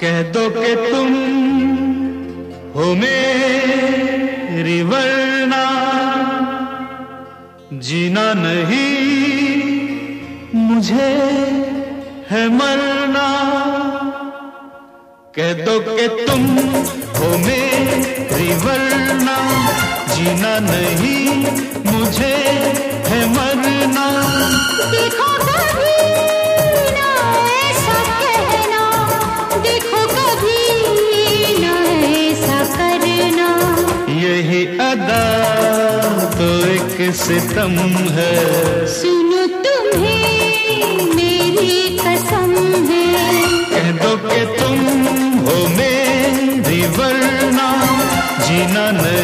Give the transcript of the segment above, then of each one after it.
कह दो कि तुम हो मेरी, वरना जीना नहीं मुझे है मरना। कह दो कि तुम हो मेरी, वरना जीना नहीं मुझे है मरना। देखो एक सितम है। सुनो तुम्हें मेरी कसम है। कह दो कि तुम हो मेरी वरना जीना नहीं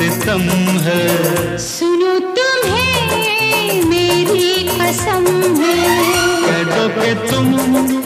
सितम है। सुनो तुम्हें मेरी कसम है। कह दो के तुम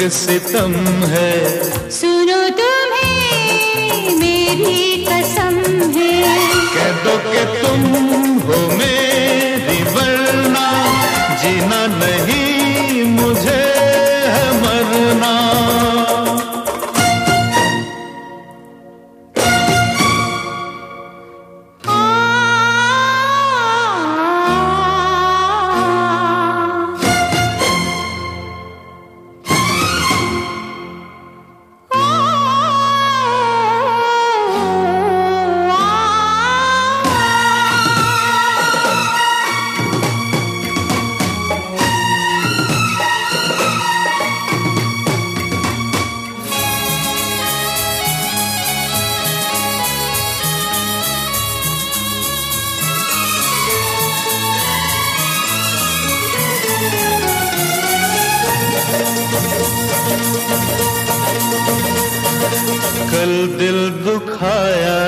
एक सितम है। सुनो तुम्हें मेरी कसम है। कह दो कि तुम हो मेरी वरना जीना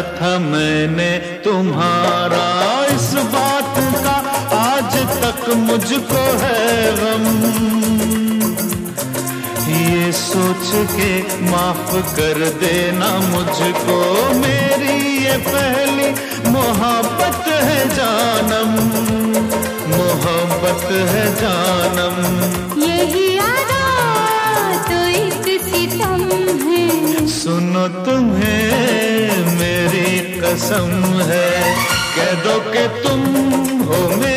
था मैंने तुम्हारा इस बात का आज तक मुझको है गम। ये सोच के माफ़ कर देना मुझको, मेरी ये पहली मोहब्बत है जानम। मोहब्बत है जानम कि तुम हो मेरी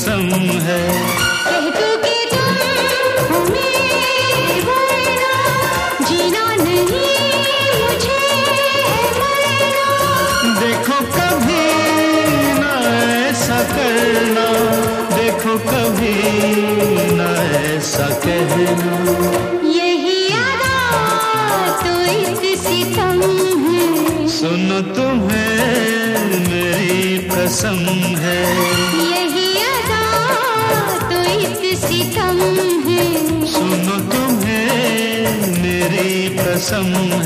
कसम है। देखो कभी ना ऐसा करना देखो कभी ना ऐसा कहना। यही अदा तो है। सुनो तुम्हें मेरी कसम है। தேசமும்